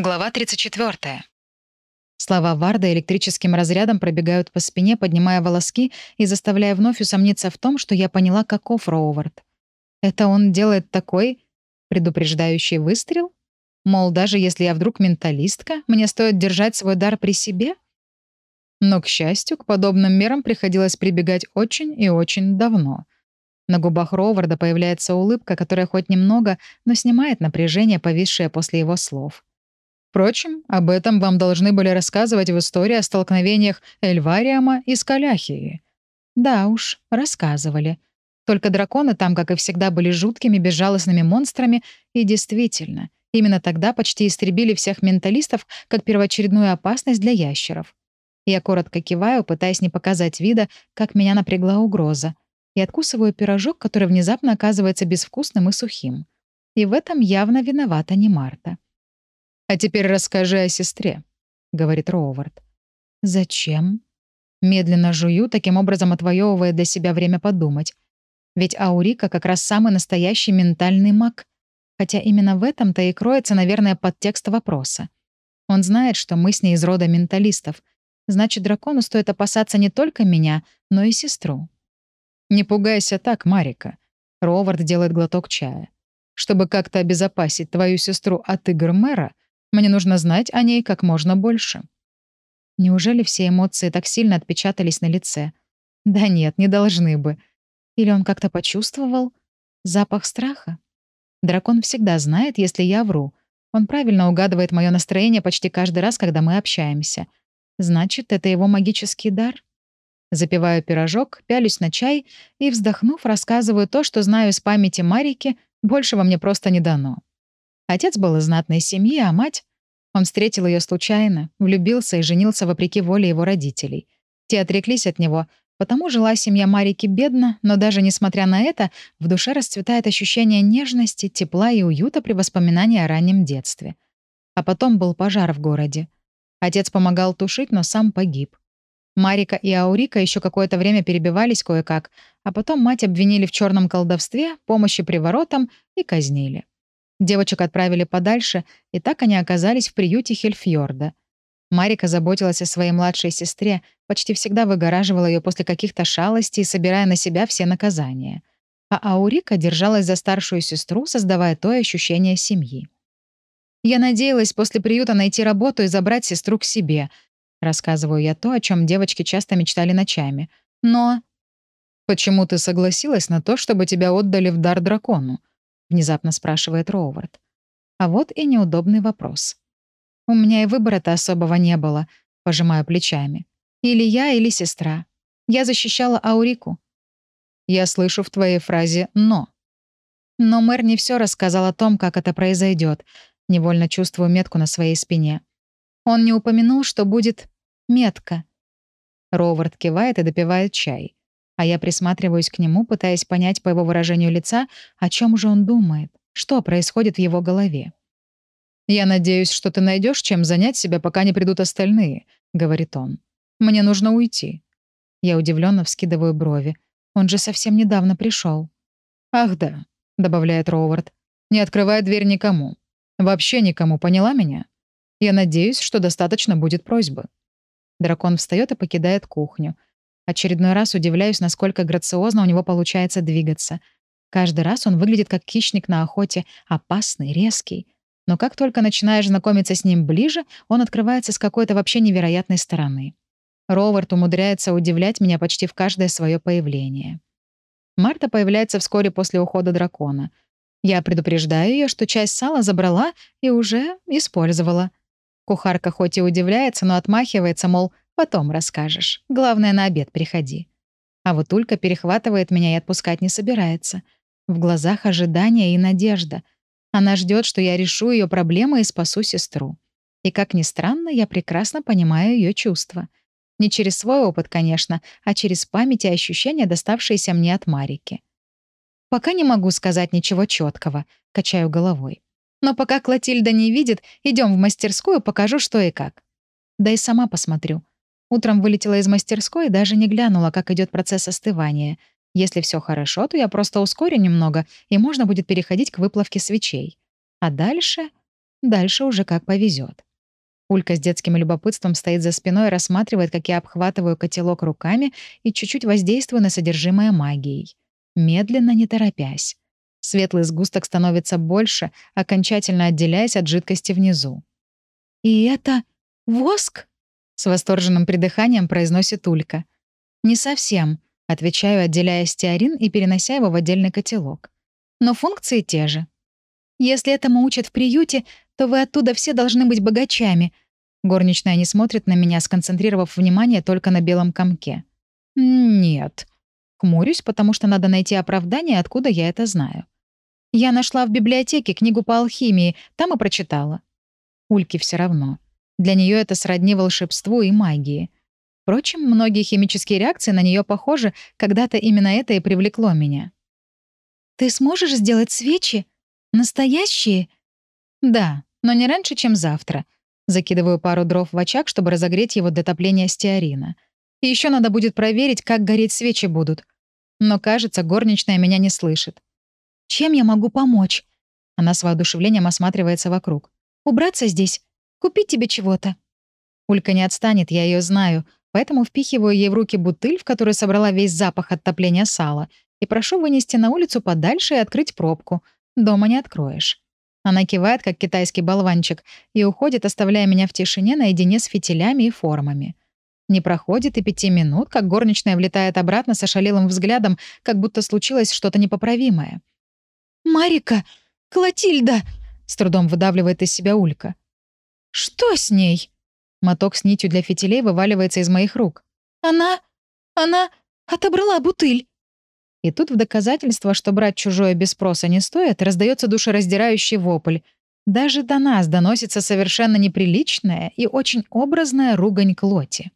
Глава 34. Слова Варда электрическим разрядом пробегают по спине, поднимая волоски и заставляя вновь усомниться в том, что я поняла, каков Роувард. Это он делает такой предупреждающий выстрел? Мол, даже если я вдруг менталистка, мне стоит держать свой дар при себе? Но, к счастью, к подобным мерам приходилось прибегать очень и очень давно. На губах Роуварда появляется улыбка, которая хоть немного, но снимает напряжение, повисшее после его слов. Впрочем, об этом вам должны были рассказывать в истории о столкновениях Эльвариама и Скаляхии. Да уж, рассказывали. Только драконы там, как и всегда, были жуткими, безжалостными монстрами, и действительно, именно тогда почти истребили всех менталистов как первоочередную опасность для ящеров. Я коротко киваю, пытаясь не показать вида, как меня напрягла угроза, и откусываю пирожок, который внезапно оказывается безвкусным и сухим. И в этом явно виновата не Марта. «А теперь расскажи о сестре», — говорит Роувард. «Зачем?» Медленно жую, таким образом отвоевывая для себя время подумать. Ведь Аурика как раз самый настоящий ментальный маг. Хотя именно в этом-то и кроется, наверное, подтекст вопроса. Он знает, что мы с ней из рода менталистов. Значит, дракону стоит опасаться не только меня, но и сестру. «Не пугайся так, Марика». Ровард делает глоток чая. «Чтобы как-то обезопасить твою сестру от игр мэра, мне нужно знать о ней как можно больше. Неужели все эмоции так сильно отпечатались на лице? Да нет, не должны бы. Или он как-то почувствовал запах страха? Дракон всегда знает, если я вру. Он правильно угадывает мое настроение почти каждый раз, когда мы общаемся. Значит, это его магический дар? Запиваю пирожок, пялюсь на чай и, вздохнув, рассказываю то, что знаю из памяти Марики, большего мне просто не дано. Отец был из знатной семьи, а мать... Он встретил ее случайно, влюбился и женился вопреки воле его родителей. Те отреклись от него, потому жила семья Марики бедно, но даже несмотря на это, в душе расцветает ощущение нежности, тепла и уюта при воспоминании о раннем детстве. А потом был пожар в городе. Отец помогал тушить, но сам погиб. Марика и Аурика еще какое-то время перебивались кое-как, а потом мать обвинили в черном колдовстве, помощи приворотам и казнили. Девочек отправили подальше, и так они оказались в приюте Хельфьорда. Марика заботилась о своей младшей сестре, почти всегда выгораживала ее после каких-то шалостей, собирая на себя все наказания. А Аурика держалась за старшую сестру, создавая то ощущение семьи. «Я надеялась после приюта найти работу и забрать сестру к себе», рассказываю я то, о чем девочки часто мечтали ночами. «Но...» «Почему ты согласилась на то, чтобы тебя отдали в дар дракону?» — внезапно спрашивает Роувард. А вот и неудобный вопрос. «У меня и выбора-то особого не было», — пожимаю плечами. «Или я, или сестра. Я защищала Аурику». «Я слышу в твоей фразе «но». Но мэр не все рассказал о том, как это произойдет. Невольно чувствую метку на своей спине. Он не упомянул, что будет метка. Ровард кивает и допивает чай а я присматриваюсь к нему, пытаясь понять по его выражению лица, о чем же он думает, что происходит в его голове. «Я надеюсь, что ты найдешь, чем занять себя, пока не придут остальные», — говорит он. «Мне нужно уйти». Я удивленно вскидываю брови. Он же совсем недавно пришел. «Ах да», — добавляет Роувард. «Не открывай дверь никому. Вообще никому, поняла меня? Я надеюсь, что достаточно будет просьбы». Дракон встает и покидает кухню — Очередной раз удивляюсь, насколько грациозно у него получается двигаться. Каждый раз он выглядит как хищник на охоте, опасный, резкий. Но как только начинаешь знакомиться с ним ближе, он открывается с какой-то вообще невероятной стороны. Ровард умудряется удивлять меня почти в каждое свое появление. Марта появляется вскоре после ухода дракона. Я предупреждаю ее, что часть сала забрала и уже использовала. Кухарка хоть и удивляется, но отмахивается, мол, Потом расскажешь. Главное, на обед приходи. А вот Улька перехватывает меня и отпускать не собирается. В глазах ожидание и надежда. Она ждет, что я решу ее проблемы и спасу сестру. И, как ни странно, я прекрасно понимаю ее чувства. Не через свой опыт, конечно, а через память и ощущения, доставшиеся мне от Марики. Пока не могу сказать ничего четкого, качаю головой. Но пока Клотильда не видит, идем в мастерскую, покажу, что и как. Да и сама посмотрю. Утром вылетела из мастерской и даже не глянула, как идет процесс остывания. Если все хорошо, то я просто ускорю немного, и можно будет переходить к выплавке свечей. А дальше... Дальше уже как повезет. Улька с детским любопытством стоит за спиной и рассматривает, как я обхватываю котелок руками и чуть-чуть воздействую на содержимое магией. Медленно, не торопясь. Светлый сгусток становится больше, окончательно отделяясь от жидкости внизу. «И это воск?» — с восторженным придыханием произносит Улька. «Не совсем», — отвечаю, отделяя стеарин и перенося его в отдельный котелок. «Но функции те же. Если этому учат в приюте, то вы оттуда все должны быть богачами». Горничная не смотрит на меня, сконцентрировав внимание только на белом комке. «Нет». Хмурюсь, потому что надо найти оправдание, откуда я это знаю. Я нашла в библиотеке книгу по алхимии, там и прочитала. Ульке все равно. Для нее это сродни волшебству и магии. Впрочем, многие химические реакции на нее похожи, когда-то именно это и привлекло меня. «Ты сможешь сделать свечи? Настоящие?» «Да, но не раньше, чем завтра». Закидываю пару дров в очаг, чтобы разогреть его для топления стеарина. И еще надо будет проверить, как гореть свечи будут. Но, кажется, горничная меня не слышит. «Чем я могу помочь?» Она с воодушевлением осматривается вокруг. «Убраться здесь? Купить тебе чего-то?» Улька не отстанет, я ее знаю, поэтому впихиваю ей в руки бутыль, в которой собрала весь запах от топления сала, и прошу вынести на улицу подальше и открыть пробку. Дома не откроешь. Она кивает, как китайский болванчик, и уходит, оставляя меня в тишине наедине с фитилями и формами. Не проходит и пяти минут, как горничная влетает обратно с ошалелым взглядом, как будто случилось что-то непоправимое. «Марика! Клотильда!» — с трудом выдавливает из себя Улька. «Что с ней?» Моток с нитью для фитилей вываливается из моих рук. «Она... она отобрала бутыль!» И тут в доказательство, что брать чужое без спроса не стоит, раздается душераздирающий вопль. Даже до нас доносится совершенно неприличная и очень образная ругань Клоти.